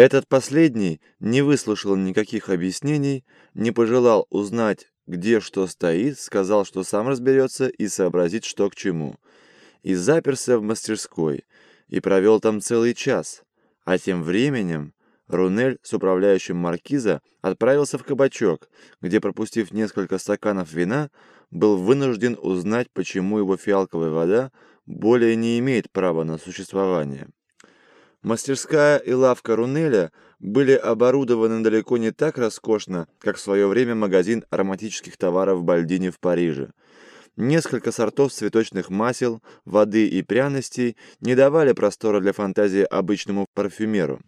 Этот последний не выслушал никаких объяснений, не пожелал узнать, где что стоит, сказал, что сам разберется и сообразит, что к чему. И заперся в мастерской, и провел там целый час. А тем временем Рунель с управляющим маркиза отправился в кабачок, где, пропустив несколько стаканов вина, был вынужден узнать, почему его фиалковая вода более не имеет права на существование. Мастерская и лавка Рунеля были оборудованы далеко не так роскошно, как в свое время магазин ароматических товаров в Бальдине в Париже. Несколько сортов цветочных масел, воды и пряностей не давали простора для фантазии обычному парфюмеру.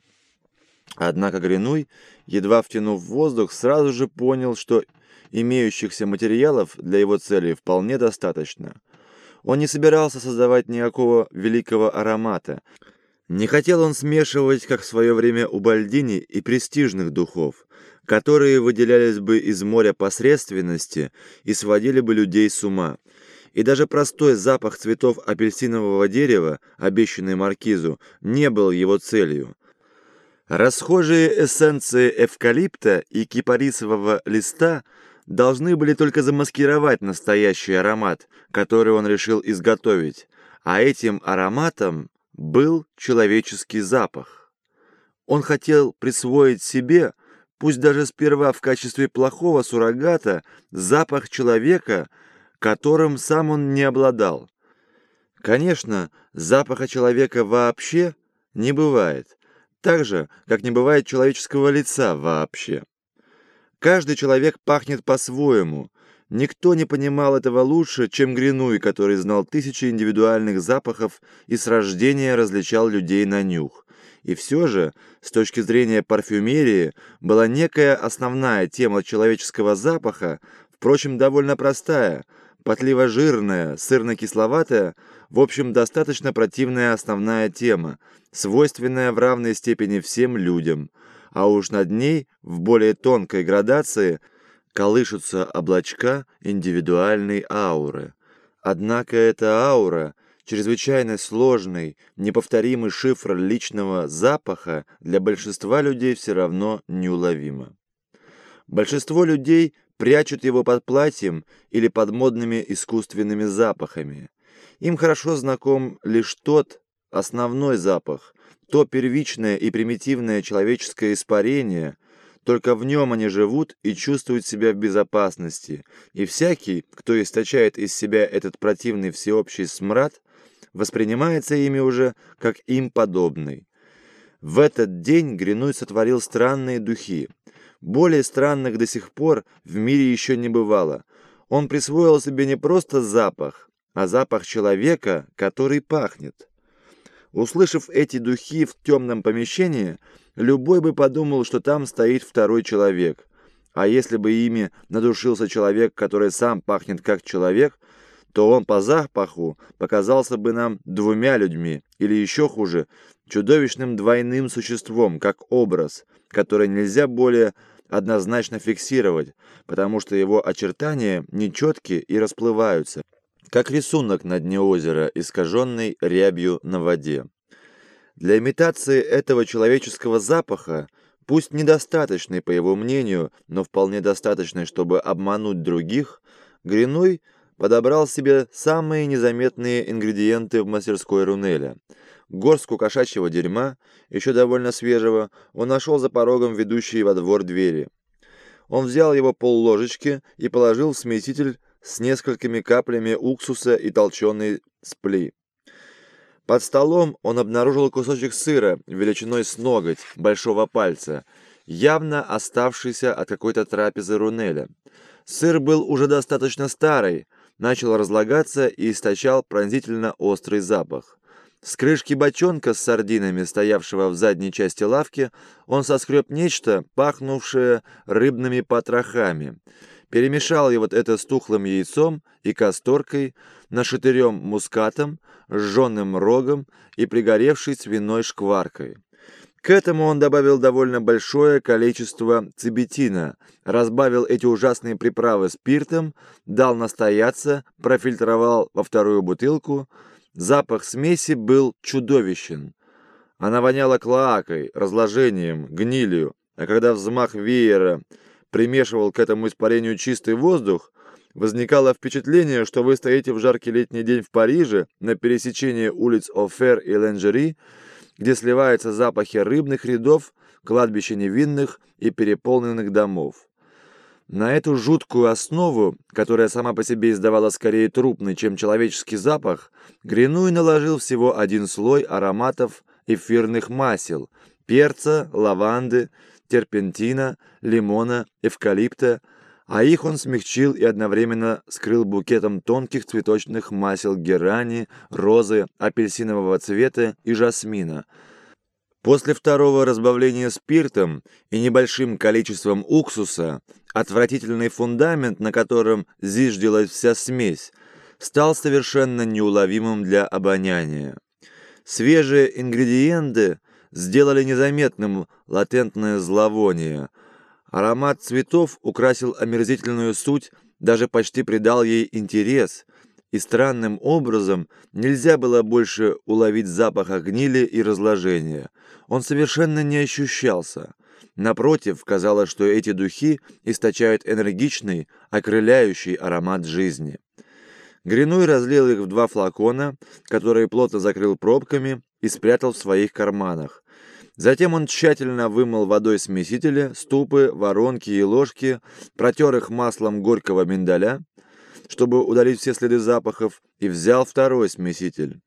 Однако Гринуй, едва втянув воздух, сразу же понял, что имеющихся материалов для его цели вполне достаточно. Он не собирался создавать никакого великого аромата. Не хотел он смешивать, как в свое время у Бальдини, и престижных духов, которые выделялись бы из моря посредственности и сводили бы людей с ума. И даже простой запах цветов апельсинового дерева, обещанный маркизу, не был его целью. Расхожие эссенции эвкалипта и кипарисового листа должны были только замаскировать настоящий аромат, который он решил изготовить, а этим ароматом был человеческий запах. Он хотел присвоить себе, пусть даже сперва в качестве плохого суррогата, запах человека, которым сам он не обладал. Конечно, запаха человека вообще не бывает – так же, как не бывает человеческого лица вообще. Каждый человек пахнет по-своему. Никто не понимал этого лучше, чем Гринуй, который знал тысячи индивидуальных запахов и с рождения различал людей на нюх. И все же, с точки зрения парфюмерии, была некая основная тема человеческого запаха, впрочем, довольно простая, потливо-жирная, сырно-кисловатая, в общем, достаточно противная основная тема, свойственная в равной степени всем людям, а уж над ней в более тонкой градации колышутся облачка индивидуальной ауры. Однако эта аура – чрезвычайно сложный, неповторимый шифр личного запаха для большинства людей все равно неуловима. Большинство людей прячут его под платьем или под модными искусственными запахами. Им хорошо знаком лишь тот, основной запах, то первичное и примитивное человеческое испарение, только в нем они живут и чувствуют себя в безопасности, и всякий, кто источает из себя этот противный всеобщий смрад, воспринимается ими уже как им подобный. В этот день Гринуй сотворил странные духи. Более странных до сих пор в мире еще не бывало. Он присвоил себе не просто запах, а запах человека, который пахнет. Услышав эти духи в темном помещении, любой бы подумал, что там стоит второй человек. А если бы ими надушился человек, который сам пахнет как человек, то он по запаху показался бы нам двумя людьми, или еще хуже, чудовищным двойным существом, как образ, который нельзя более однозначно фиксировать, потому что его очертания нечетки и расплываются как рисунок на дне озера, искаженный рябью на воде. Для имитации этого человеческого запаха, пусть недостаточный, по его мнению, но вполне достаточный, чтобы обмануть других, Гриной подобрал себе самые незаметные ингредиенты в мастерской Рунеля. Горстку кошачьего дерьма, еще довольно свежего, он нашел за порогом ведущие во двор двери. Он взял его полложечки и положил в смеситель с несколькими каплями уксуса и толченой спли. Под столом он обнаружил кусочек сыра величиной с ноготь большого пальца, явно оставшийся от какой-то трапезы Рунеля. Сыр был уже достаточно старый, начал разлагаться и источал пронзительно острый запах. С крышки бочонка с сардинами, стоявшего в задней части лавки, он соскреб нечто, пахнувшее рыбными потрохами – перемешал его вот это с тухлым яйцом и касторкой, нашатырем мускатом, сжженным рогом и пригоревшей свиной шкваркой. К этому он добавил довольно большое количество цибетина, разбавил эти ужасные приправы спиртом, дал настояться, профильтровал во вторую бутылку. Запах смеси был чудовищен. Она воняла клоакой, разложением, гнилью, а когда взмах веера примешивал к этому испарению чистый воздух, возникало впечатление, что вы стоите в жаркий летний день в Париже на пересечении улиц Офер и Ленжери, где сливаются запахи рыбных рядов, кладбища невинных и переполненных домов. На эту жуткую основу, которая сама по себе издавала скорее трупный, чем человеческий запах, Гринуй наложил всего один слой ароматов эфирных масел, перца, лаванды, терпентина, лимона, эвкалипта, а их он смягчил и одновременно скрыл букетом тонких цветочных масел герани, розы, апельсинового цвета и жасмина. После второго разбавления спиртом и небольшим количеством уксуса отвратительный фундамент, на котором зиждилась вся смесь, стал совершенно неуловимым для обоняния. Свежие ингредиенты сделали незаметным латентное зловоние. Аромат цветов украсил омерзительную суть, даже почти придал ей интерес, и странным образом нельзя было больше уловить запаха гнили и разложения. Он совершенно не ощущался. Напротив, казалось, что эти духи источают энергичный, окрыляющий аромат жизни. Гринуй разлил их в два флакона, которые плотно закрыл пробками и спрятал в своих карманах. Затем он тщательно вымыл водой смесителя, ступы, воронки и ложки, протер их маслом горького миндаля, чтобы удалить все следы запахов, и взял второй смеситель.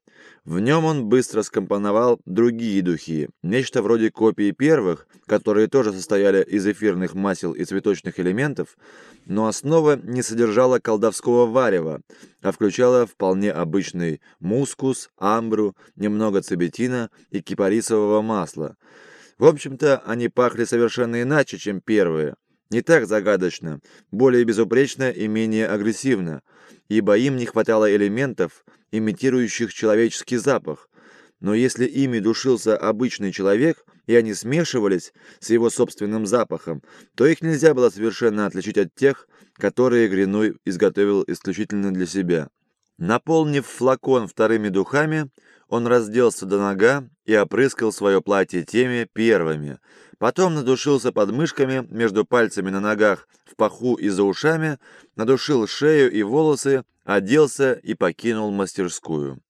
В нем он быстро скомпоновал другие духи, нечто вроде копии первых, которые тоже состояли из эфирных масел и цветочных элементов, но основа не содержала колдовского варева, а включала вполне обычный мускус, амбру, немного цибетина и кипарисового масла. В общем-то, они пахли совершенно иначе, чем первые. Не так загадочно, более безупречно и менее агрессивно, ибо им не хватало элементов, имитирующих человеческий запах. Но если ими душился обычный человек, и они смешивались с его собственным запахом, то их нельзя было совершенно отличить от тех, которые Гринуй изготовил исключительно для себя. Наполнив флакон вторыми духами, он разделся до нога и опрыскал свое платье теми первыми. Потом надушился подмышками, между пальцами на ногах, в паху и за ушами, надушил шею и волосы, оделся и покинул мастерскую.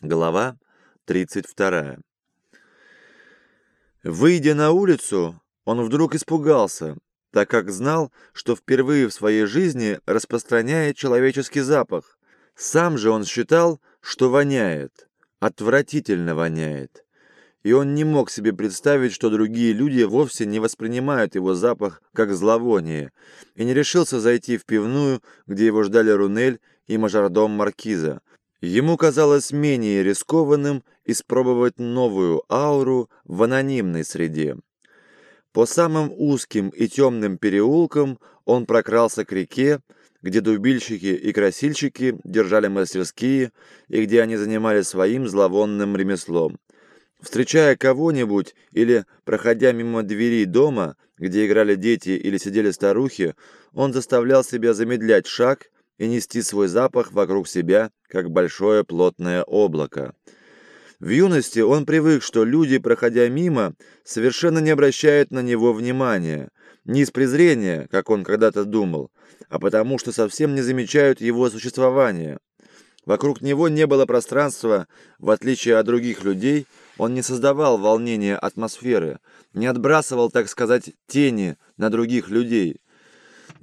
Глава 32. Выйдя на улицу, он вдруг испугался, так как знал, что впервые в своей жизни распространяет человеческий запах. Сам же он считал, что воняет, отвратительно воняет и он не мог себе представить, что другие люди вовсе не воспринимают его запах как зловоние, и не решился зайти в пивную, где его ждали Рунель и мажордом Маркиза. Ему казалось менее рискованным испробовать новую ауру в анонимной среде. По самым узким и темным переулкам он прокрался к реке, где дубильщики и красильщики держали мастерские и где они занимались своим зловонным ремеслом. Встречая кого-нибудь или проходя мимо двери дома, где играли дети или сидели старухи, он заставлял себя замедлять шаг и нести свой запах вокруг себя, как большое плотное облако. В юности он привык, что люди, проходя мимо, совершенно не обращают на него внимания, не из презрения, как он когда-то думал, а потому что совсем не замечают его существования. Вокруг него не было пространства, в отличие от других людей, он не создавал волнения атмосферы, не отбрасывал, так сказать, тени на других людей.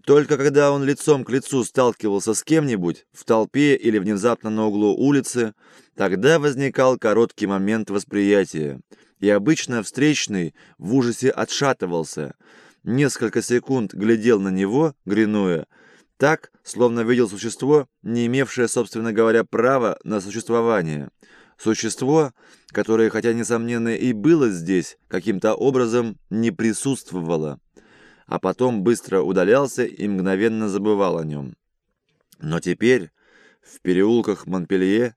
Только когда он лицом к лицу сталкивался с кем-нибудь, в толпе или внезапно на углу улицы, тогда возникал короткий момент восприятия, и обычно встречный в ужасе отшатывался, несколько секунд глядел на него, гринуя, так, словно видел существо, не имевшее, собственно говоря, права на существование – Существо, которое, хотя несомненно и было здесь, каким-то образом не присутствовало, а потом быстро удалялся и мгновенно забывал о нем. Но теперь, в переулках Монпелье,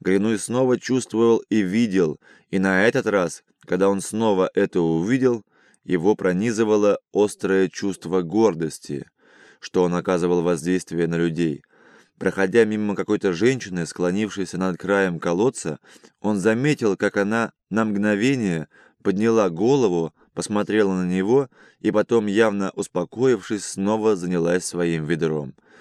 Гринуй снова чувствовал и видел, и на этот раз, когда он снова это увидел, его пронизывало острое чувство гордости, что он оказывал воздействие на людей – Проходя мимо какой-то женщины, склонившейся над краем колодца, он заметил, как она на мгновение подняла голову, посмотрела на него и потом, явно успокоившись, снова занялась своим ведром.